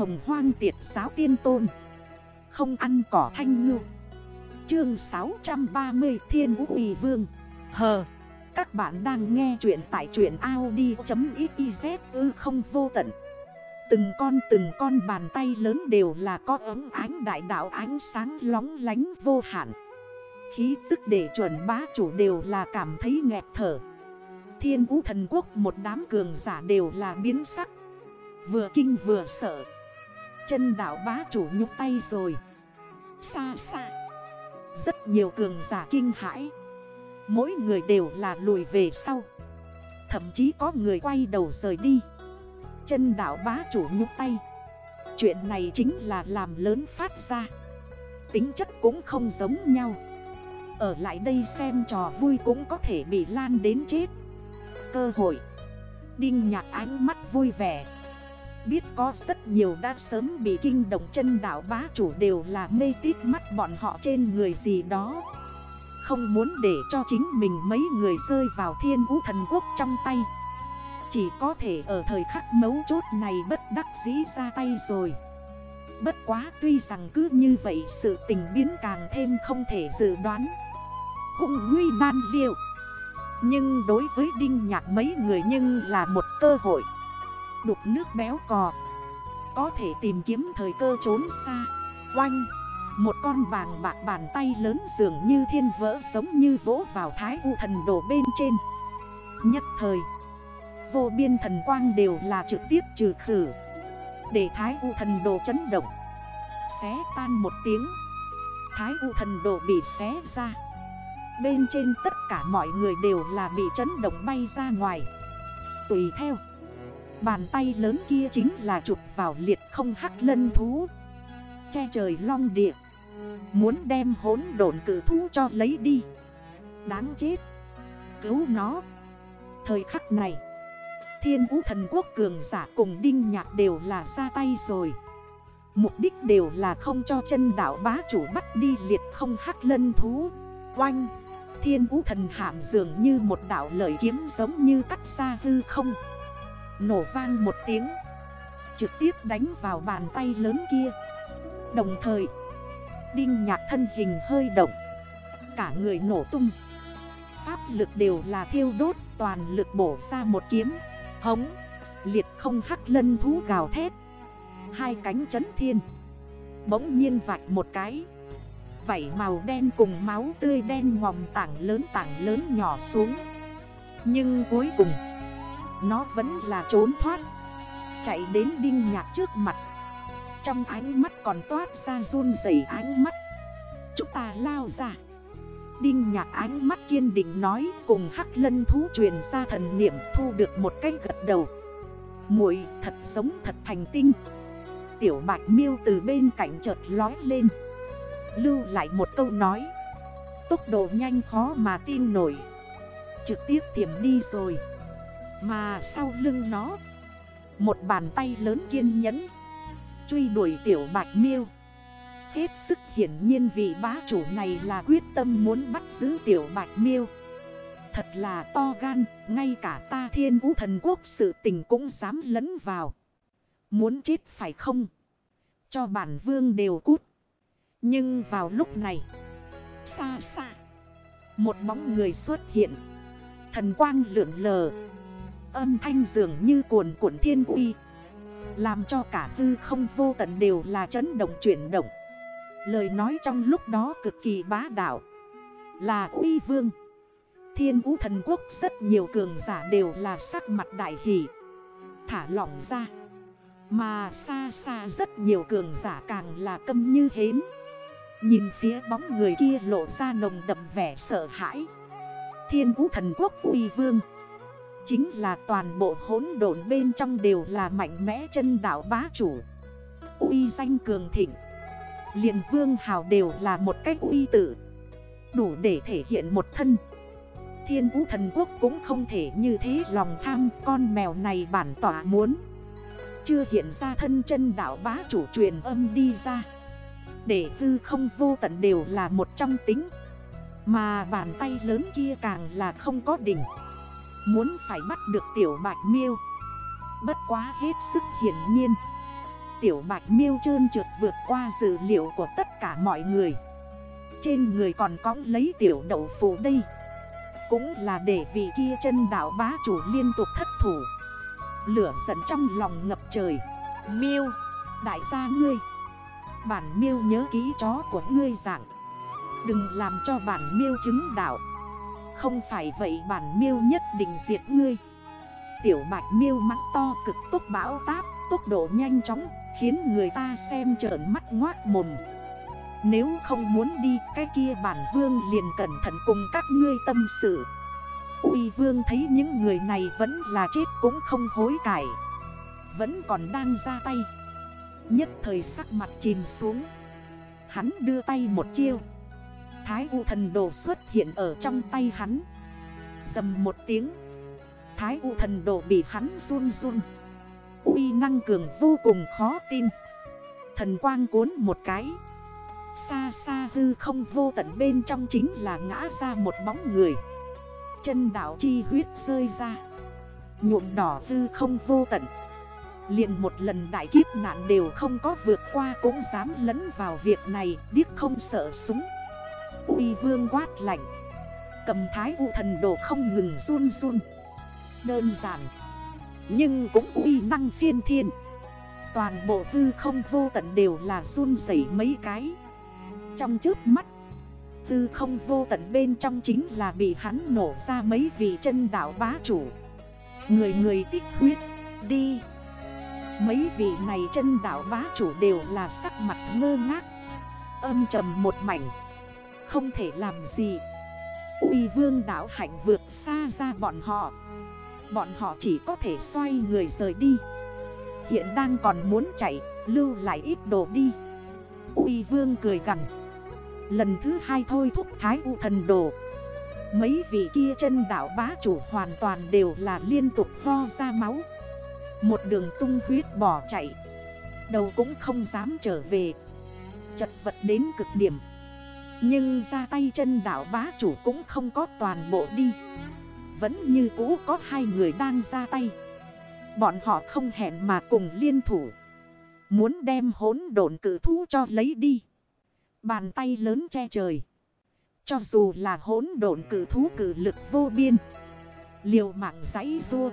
hồng hoang tiệt giáo tiên tôn. Không ăn cỏ thanh ngư. Chương 630 Thiên Vũ Uy Vương. Hờ, Các bạn đang nghe chuyện tại chuyện Audi.xyz ư không vô tận. Từng con từng con bàn tay lớn đều là có ấm ánh đại đạo ánh sáng lóng lánh vô hạn. Khí tức để chuẩn bá chủ đều là cảm thấy nghẹt thở. Thiên vũ thần quốc một đám cường giả đều là biến sắc. Vừa kinh vừa sợ. Chân đảo bá chủ nhúc tay rồi. Xa xa Rất nhiều cường giả kinh hãi. Mỗi người đều là lùi về sau. Thậm chí có người quay đầu rời đi. Chân đảo bá chủ nhúc tay. Chuyện này chính là làm lớn phát ra. Tính chất cũng không giống nhau. Ở lại đây xem trò vui cũng có thể bị lan đến chết. Cơ hội. Đinh nhạc ánh mắt vui vẻ. Biết có rất nhiều đã sớm bị kinh động chân đảo bá chủ đều là mê tít mắt bọn họ trên người gì đó. Không muốn để cho chính mình mấy người rơi vào thiên vũ thần quốc trong tay. Chỉ có thể ở thời khắc mấu chốt này bất đắc dĩ ra tay rồi. Bất quá tuy rằng cứ như vậy sự tình biến càng thêm không thể dự đoán. Hùng nguy nan liệu Nhưng đối với đinh nhạc mấy người nhưng là một cơ hội. Đục nước béo cò. Có thể tìm kiếm thời cơ trốn xa. Oanh, Một con vàng bạc bàn tay lớn dường như thiên vỡ giống như vỗ vào thái u thần đồ bên trên. Nhất thời, Vô biên thần quang đều là trực tiếp trừ khử. Để thái u thần đồ chấn động, Xé tan một tiếng, Thái u thần đồ bị xé ra. Bên trên tất cả mọi người đều là bị chấn động bay ra ngoài. Tùy theo Bàn tay lớn kia chính là chụp vào liệt không hắc lân thú. Che trời long địa. Muốn đem hốn độn cử thú cho lấy đi. Đáng chết. Cứu nó. Thời khắc này, Thiên vũ thần quốc cường giả cùng đinh nhạc đều là ra tay rồi. Mục đích đều là không cho chân đảo bá chủ bắt đi liệt không hắc lân thú. Oanh, Thiên vũ thần hạm dường như một đảo lợi kiếm giống như cắt xa hư không. Nổ vang một tiếng, Trực tiếp đánh vào bàn tay lớn kia. Đồng thời, Đinh nhạc thân hình hơi động, Cả người nổ tung. Pháp lực đều là thiêu đốt, Toàn lực bổ ra một kiếm, Hống, Liệt không hắc lân thú gào thét. Hai cánh chấn thiên, Bỗng nhiên vạch một cái. Vảy màu đen cùng máu tươi đen ngòm tảng lớn tảng lớn nhỏ xuống. Nhưng cuối cùng nó vẫn là trốn thoát. Chạy đến đinh nhạc trước mặt. Trong ánh mắt còn toát ra run dày ánh mắt. Chúng ta lao ra. Đinh nhạc ánh mắt kiên định nói Cùng hắc lân thú truyền ra thần niệm Thu được một cái gật đầu. Muội thật sống thật thành tinh. Tiểu bạch miêu từ bên cạnh chợt lói lên. Lưu lại một câu nói. Tốc độ nhanh khó mà tin nổi. Trực tiếp thiểm đi rồi mà sau lưng nó. Một bàn tay lớn kiên nhẫn, Truy đuổi tiểu bạch miêu. Hết sức hiển nhiên vị bá chủ này là quyết tâm muốn bắt giữ tiểu bạch miêu. Thật là to gan, Ngay cả ta thiên vũ thần quốc sự tình cũng dám lấn vào. Muốn chết phải không? Cho bản vương đều cút. Nhưng vào lúc này, Xa xa, Một bóng người xuất hiện. Thần quang lượn lờ Âm thanh dường như cuồn cuộn thiên uy. Làm cho cả tư không vô tận đều là chấn động chuyển động. Lời nói trong lúc đó cực kỳ bá đạo. Là uy vương. Thiên vũ thần quốc rất nhiều cường giả đều là sắc mặt đại hỷ. Thả lỏng ra. Mà xa xa rất nhiều cường giả càng là câm như hến. Nhìn phía bóng người kia lộ ra nồng đậm vẻ sợ hãi. Thiên vũ thần quốc uy vương. Chính là toàn bộ hỗn độn bên trong đều là mạnh mẽ chân đảo bá chủ. Uy danh cường thịnh. Liền vương hào đều là một cách uy tử Đủ để thể hiện một thân. Thiên vũ thần quốc cũng không thể như thế lòng tham, con mèo này bản tỏa muốn. Chưa hiện ra thân chân đảo bá chủ truyền âm đi ra. Để hư không vô tận đều là một trong tính. Mà bàn tay lớn kia càng là không có đỉnh. Muốn phải bắt được tiểu bạch miêu. Bất quá hết sức hiển nhiên. Tiểu bạch miêu trơn trượt vượt qua dữ liệu của tất cả mọi người. Trên người còn cõng lấy tiểu đậu phụ đây. Cũng là để vị kia chân đảo bá chủ liên tục thất thủ. Lửa giận trong lòng ngập trời. Miêu, Đại gia ngươi. Bản miêu nhớ ký chó của ngươi dạng. Đừng làm cho bản miêu chứng đạo. Không phải vậy bản miêu nhất định diệt ngươi. Tiểu bạch miêu mắt to cực tốc bão táp, Tốc độ nhanh chóng, Khiến người ta xem trởn mắt ngoát mồm. Nếu không muốn đi, Cái kia bản vương liền cẩn thận cùng các ngươi tâm sự. Uy vương thấy những người này vẫn là chết cũng không hối cải. Vẫn còn đang ra tay. Nhất thời sắc mặt chìm xuống. Hắn đưa tay một chiêu. Thái U thần đồ xuất hiện ở trong tay hắn. Dầm một tiếng, Thái U thần đồ bị hắn run run. Uy năng cường vô cùng khó tin. Thần quang cuốn một cái. Xa xa hư không vô tận bên trong chính là ngã ra một bóng người. Chân đảo chi huyết rơi ra. Nhuộm đỏ hư không vô tận. Liền một lần đại kiếp nạn đều không có vượt qua cũng dám lẫn vào việc này, Điếc không sợ súng. Uy vương quát lạnh. Cầm thái u thần đồ không ngừng run run. Đơn giản. Nhưng cũng uy năng phiên thiên. Toàn bộ tư không vô tận đều là run dậy mấy cái. Trong trước mắt Tư không vô tận bên trong chính là bị hắn nổ ra mấy vị chân đảo bá chủ. Người người tích huyết Đi. Mấy vị này chân đảo bá chủ đều là sắc mặt ngơ ngác. Âm trầm một mảnh. Không thể làm gì. Uy vương đảo hạnh vượt xa ra bọn họ. Bọn họ chỉ có thể xoay người rời đi. Hiện đang còn muốn chạy, Lưu lại ít đồ đi. Uy vương cười gằn. Lần thứ hai thôi thúc thái u thần đồ. Mấy vị kia chân đảo bá chủ hoàn toàn đều là liên tục ho ra máu. Một đường tung huyết bỏ chạy. Đầu cũng không dám trở về. Chật vật đến cực điểm. Nhưng ra tay chân đảo bá chủ cũng không có toàn bộ đi. Vẫn như cũ có hai người đang ra tay. Bọn họ không hẹn mà cùng liên thủ. Muốn đem hốn độn cử thú cho lấy đi. Bàn tay lớn che trời. Cho dù là hốn độn cử thú cử lực vô biên Liều mạng giấy rua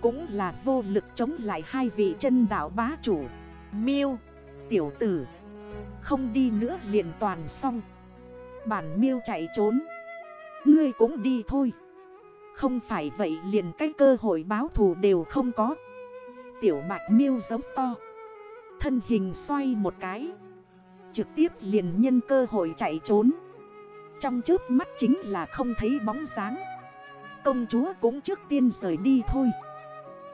cũng là vô lực chống lại hai vị chân đảo bá chủ. Miêu, tiểu tử Không đi nữa liền toàn xong. Bản miêu chạy trốn. Ngươi cũng đi thôi. Không phải vậy liền cái cơ hội báo thù đều không có. Tiểu bạch miêu giống to. Thân hình xoay một cái. Trực tiếp liền nhân cơ hội chạy trốn. Trong trước mắt chính là không thấy bóng dáng Công chúa cũng trước tiên rời đi thôi.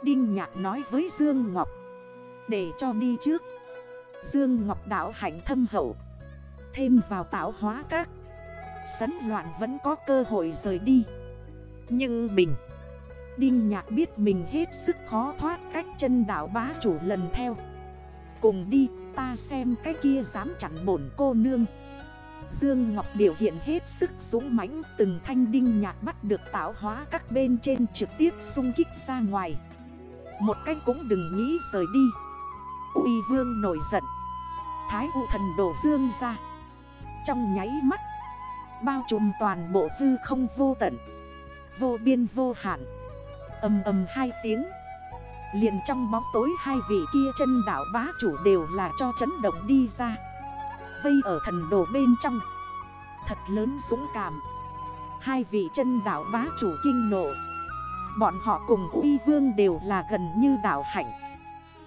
Đinh Nhạc nói với Dương Ngọc. Để cho đi trước. Dương Ngọc đảo hạnh thâm hậu. Thêm vào tạo hóa các. Sấn loạn vẫn có cơ hội rời đi. Nhưng mình, Đinh Nhạc biết mình hết sức khó thoát cách chân đảo bá chủ lần theo. Cùng đi, ta xem cái kia dám chặn bổn cô nương. Dương Ngọc biểu hiện hết sức súng mãnh, Từng thanh đinh nhạc bắt được tạo hóa các bên trên trực tiếp xung kích ra ngoài. Một cách cũng đừng nghĩ rời đi. Uy vương nổi giận. Thái U thần đổ dương ra. Trong nháy mắt Bao trùm toàn bộ hư không vô tận. Vô biên vô hạn. Âm âm hai tiếng. Liền trong bóng tối hai vị kia chân đảo bá chủ đều là cho chấn động đi ra. Vây ở thần đồ bên trong. Thật lớn dũng cảm. Hai vị chân đảo bá chủ kinh nộ. Bọn họ cùng uy vương đều là gần như đảo hạnh.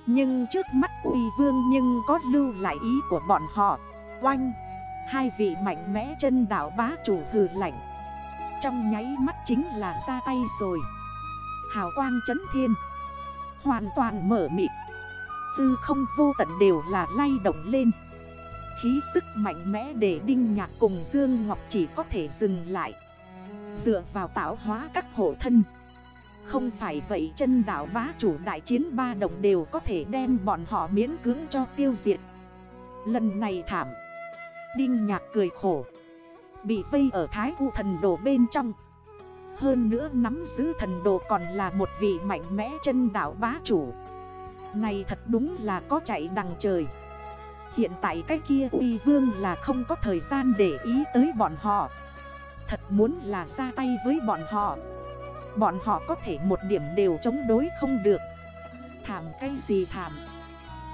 Nhưng trước mắt uy vương nhưng có lưu lại ý của bọn họ. Oanh! Hai vị mạnh mẽ chân đảo bá chủ hừ lạnh. Trong nháy mắt chính là ra tay rồi. Hào quang chấn thiên. Hoàn toàn mở mịt. Tư không vô tận đều là lay động lên. Khí tức mạnh mẽ để Đinh Nhạc cùng Dương Ngọc chỉ có thể dừng lại. Dựa vào tạo hóa các hộ thân. Không phải vậy chân đảo bá chủ đại chiến ba đồng đều có thể đem bọn họ miễn cưỡng cho tiêu diệt. Lần này thảm. Đinh nhạc cười khổ. Bị vây ở thái u thần đồ bên trong. Hơn nữa nắm giữ thần đồ còn là một vị mạnh mẽ chân đảo bá chủ. Này thật đúng là có chạy đằng trời. Hiện tại cái kia uy vương là không có thời gian để ý tới bọn họ. Thật muốn là ra tay với bọn họ. Bọn họ có thể một điểm đều chống đối không được. Thảm cái gì thảm?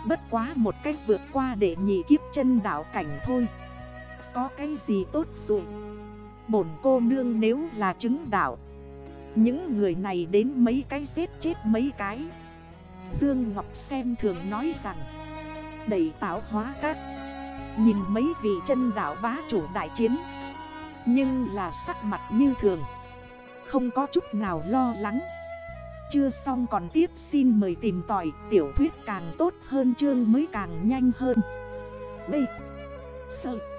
Bất quá một cách vượt qua để nhị kiếp chân đảo cảnh thôi. Có cái gì tốt rồi Bổn cô nương nếu là chứng đạo, Những người này đến mấy cái giết chết mấy cái. Dương Ngọc xem thường nói rằng Đẩy táo hóa các, Nhìn mấy vị chân đảo bá chủ đại chiến, Nhưng là sắc mặt như thường, Không có chút nào lo lắng. Chưa xong còn tiếp xin mời tìm tỏi Tiểu thuyết càng tốt hơn chương mới càng nhanh hơn. B sợ.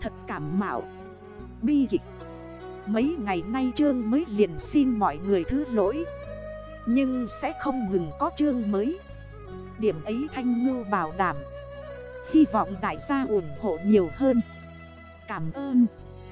Thật cảm mạo. Bi kịch. Mấy ngày nay chương mới liền xin mọi người thứ lỗi. Nhưng sẽ không ngừng có chương mới. Điểm ấy thanh ngưu bảo đảm. Hy vọng đại gia ủng hộ nhiều hơn. Cảm ơn.